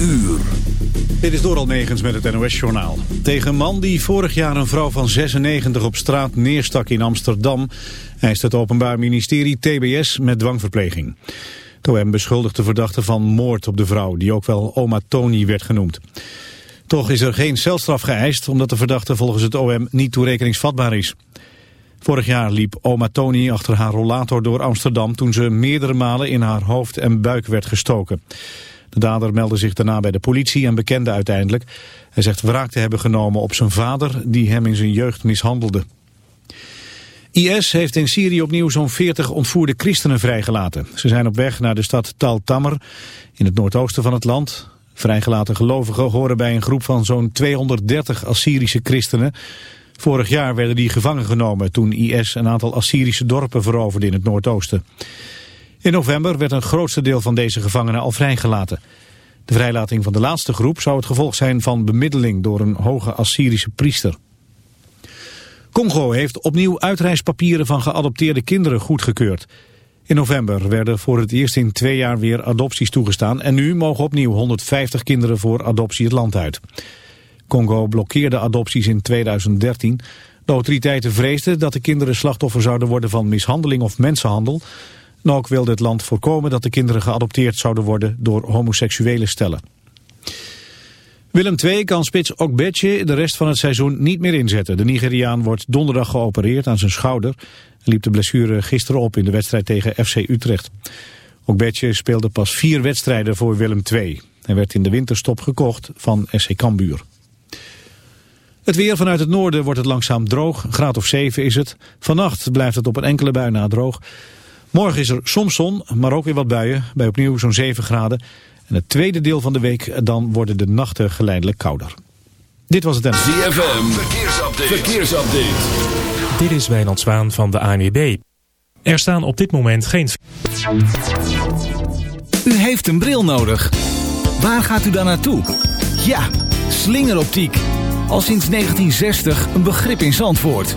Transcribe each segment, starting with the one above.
uur. Dit is door Almegens met het NOS-journaal. Tegen een man die vorig jaar een vrouw van 96 op straat neerstak in Amsterdam... eist het Openbaar Ministerie TBS met dwangverpleging. Het OM beschuldigt de verdachte van moord op de vrouw... die ook wel oma Tony werd genoemd. Toch is er geen celstraf geëist... omdat de verdachte volgens het OM niet toerekeningsvatbaar is. Vorig jaar liep oma Tony achter haar rollator door Amsterdam... toen ze meerdere malen in haar hoofd en buik werd gestoken. De dader meldde zich daarna bij de politie en bekende uiteindelijk. Hij zegt wraak te hebben genomen op zijn vader die hem in zijn jeugd mishandelde. IS heeft in Syrië opnieuw zo'n 40 ontvoerde christenen vrijgelaten. Ze zijn op weg naar de stad Tal Tamr in het noordoosten van het land. Vrijgelaten gelovigen horen bij een groep van zo'n 230 Assyrische christenen. Vorig jaar werden die gevangen genomen toen IS een aantal Assyrische dorpen veroverde in het noordoosten. In november werd een grootste deel van deze gevangenen al vrijgelaten. De vrijlating van de laatste groep zou het gevolg zijn van bemiddeling door een hoge Assyrische priester. Congo heeft opnieuw uitreispapieren van geadopteerde kinderen goedgekeurd. In november werden voor het eerst in twee jaar weer adopties toegestaan... en nu mogen opnieuw 150 kinderen voor adoptie het land uit. Congo blokkeerde adopties in 2013. De autoriteiten vreesden dat de kinderen slachtoffer zouden worden van mishandeling of mensenhandel... Ook wilde het land voorkomen dat de kinderen geadopteerd zouden worden door homoseksuele stellen. Willem II kan spits Okbetje de rest van het seizoen niet meer inzetten. De Nigeriaan wordt donderdag geopereerd aan zijn schouder. en liep de blessure gisteren op in de wedstrijd tegen FC Utrecht. Okbetje speelde pas vier wedstrijden voor Willem II. Hij werd in de winterstop gekocht van SC Cambuur. Het weer vanuit het noorden wordt het langzaam droog. Graad of 7 is het. Vannacht blijft het op een enkele bui na droog. Morgen is er soms zon, maar ook weer wat buien, bij opnieuw zo'n 7 graden. En het tweede deel van de week, dan worden de nachten geleidelijk kouder. Dit was het en... ZFM, verkeersupdate. verkeersupdate. Dit is Wijnand Zwaan van de ANWB. Er staan op dit moment geen... U heeft een bril nodig. Waar gaat u dan naartoe? Ja, slingeroptiek. Al sinds 1960 een begrip in Zandvoort.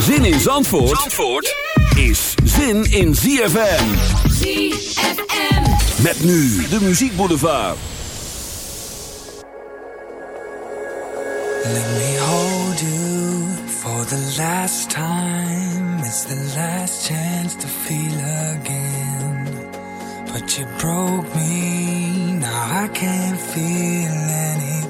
Zin in Zandvoort, Zandvoort is zin in ZFM. ZFM. Met nu de muziekboulevard. Let me hold you for the last time. It's the last chance to feel again. But you broke me, now I can't feel anything.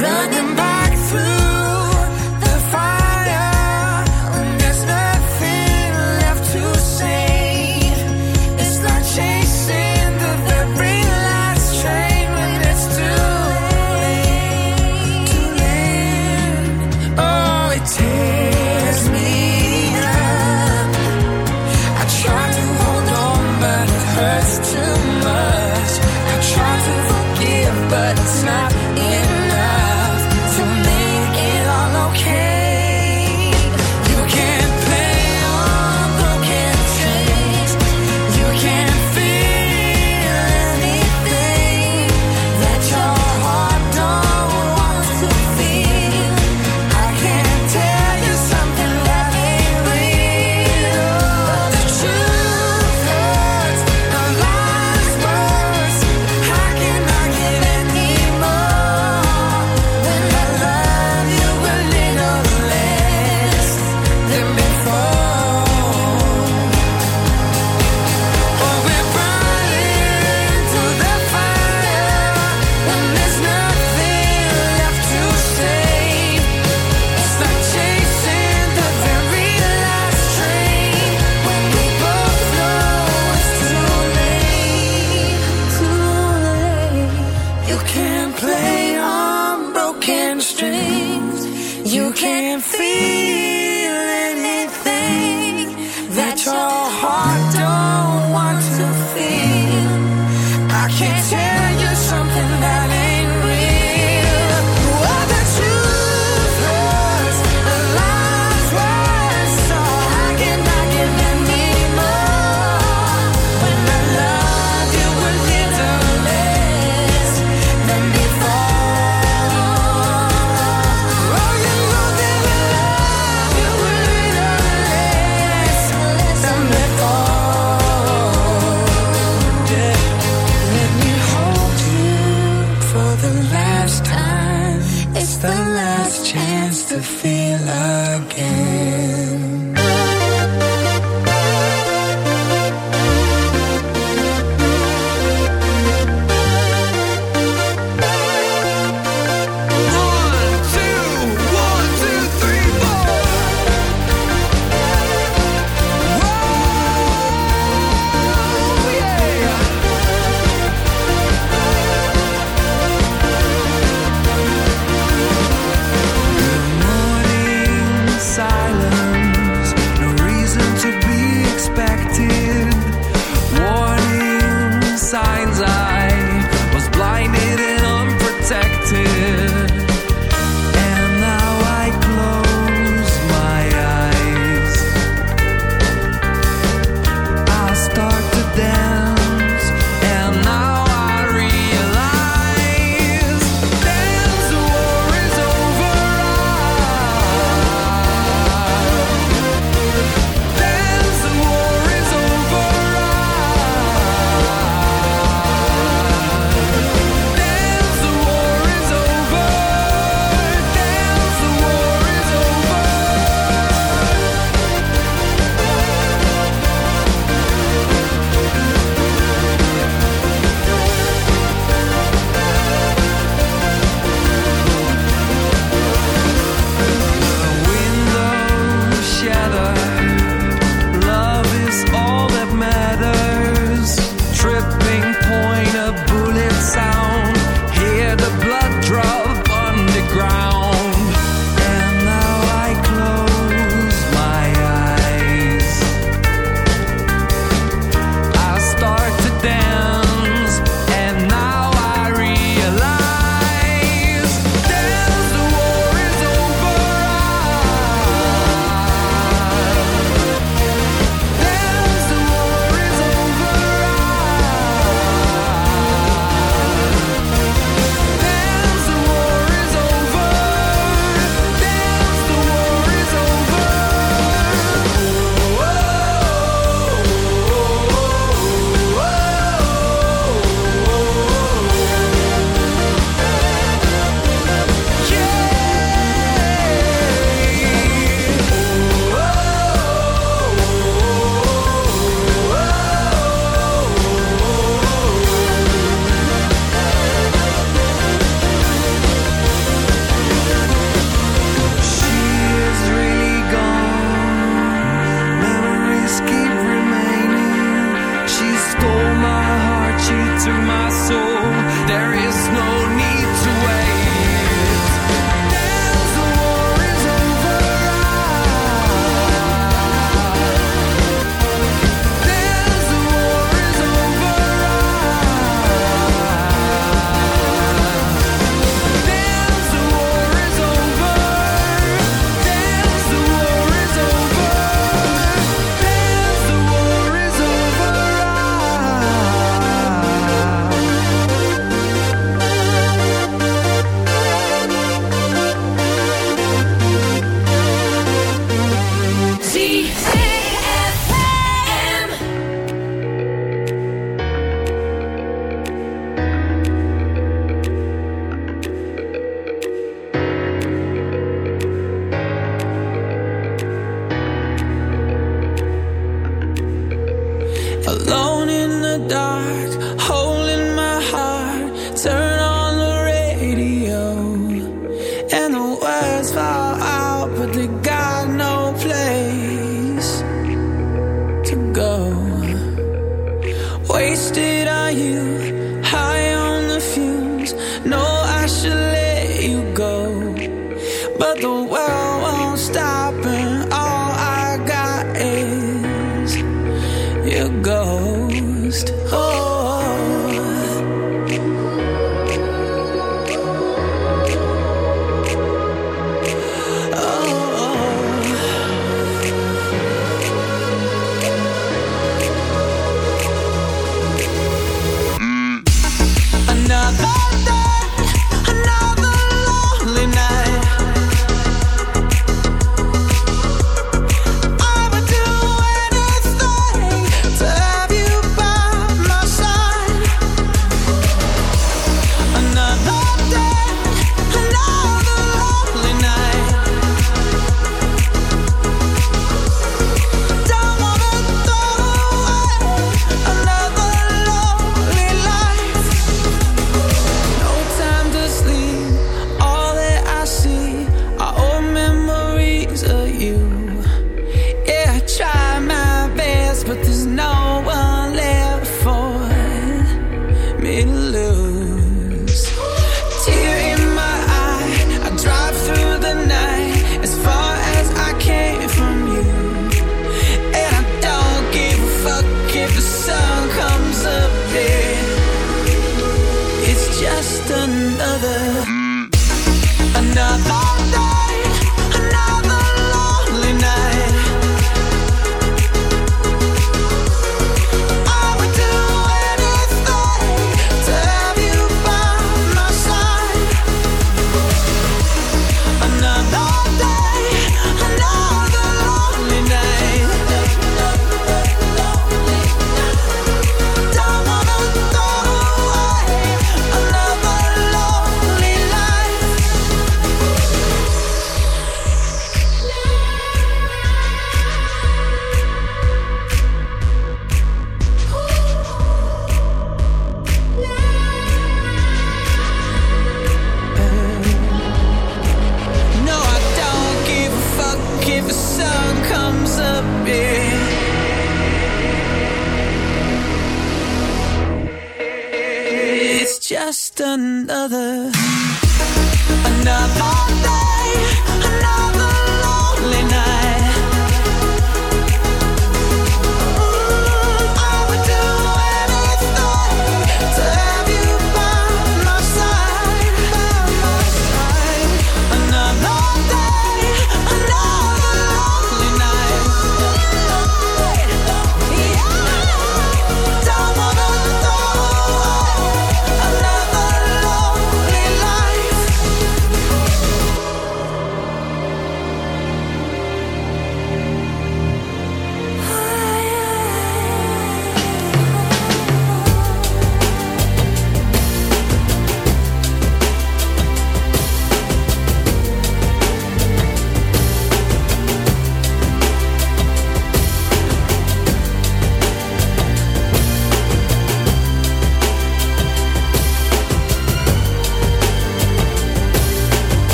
before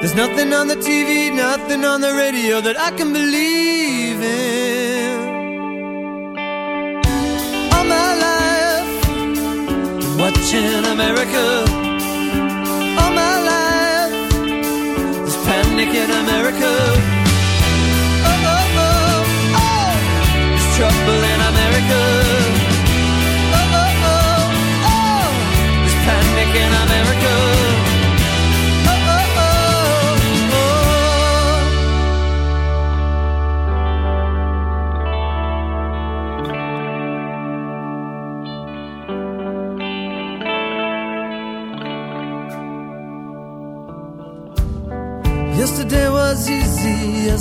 There's nothing on the TV, nothing on the radio that I can believe in. All my life, been watching America. All my life, there's panic in America. Oh, oh, oh, oh, there's trouble in America. Oh, oh, oh, oh, there's panic in America.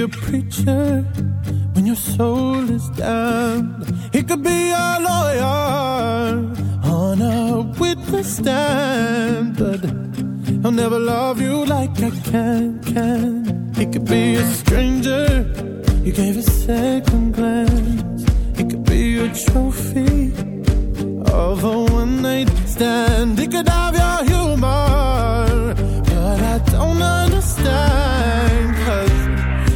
a preacher when your soul is down. He could be a lawyer on a witness stand. But he'll never love you like I can, can. He could be a stranger you gave a second glance. He could be a trophy of a one night stand. He could have your humor, but I don't understand.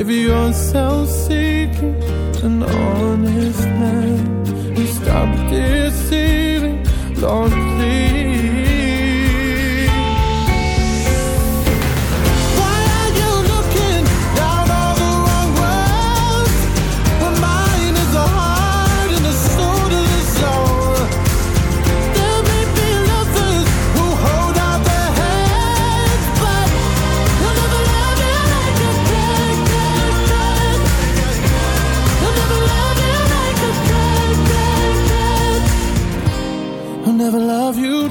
If you're self-seeking, an honest man, you stop deceiving, long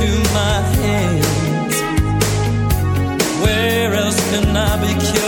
into my hands. Where else can I be cured?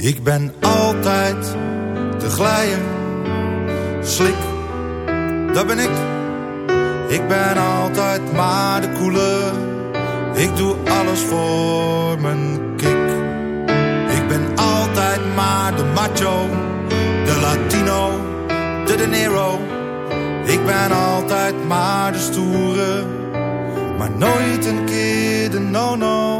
Ik ben altijd de glijer, slik, dat ben ik. Ik ben altijd maar de koele, ik doe alles voor mijn kick. Ik ben altijd maar de macho, de latino, de de nero. Ik ben altijd maar de stoere, maar nooit een keer de no-no.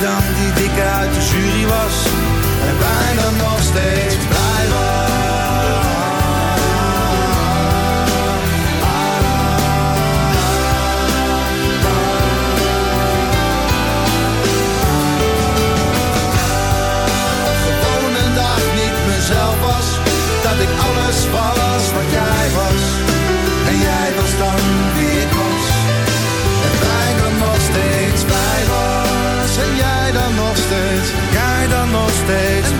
Dan die dikke uit de jury was. En bijna nog steeds blij steeds.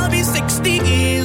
be 60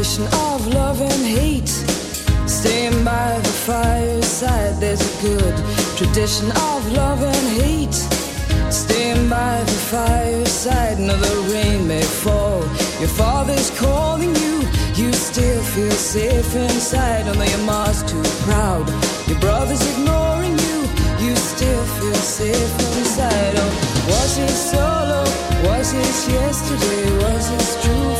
Tradition of love and hate. Staying by the fireside, there's a good tradition of love and hate. Staying by the fireside, no, the rain may fall. Your father's calling you, you still feel safe inside. Although your mom's too proud, your brother's ignoring you, you still feel safe inside. Oh, was it solo? Was it yesterday? Was it true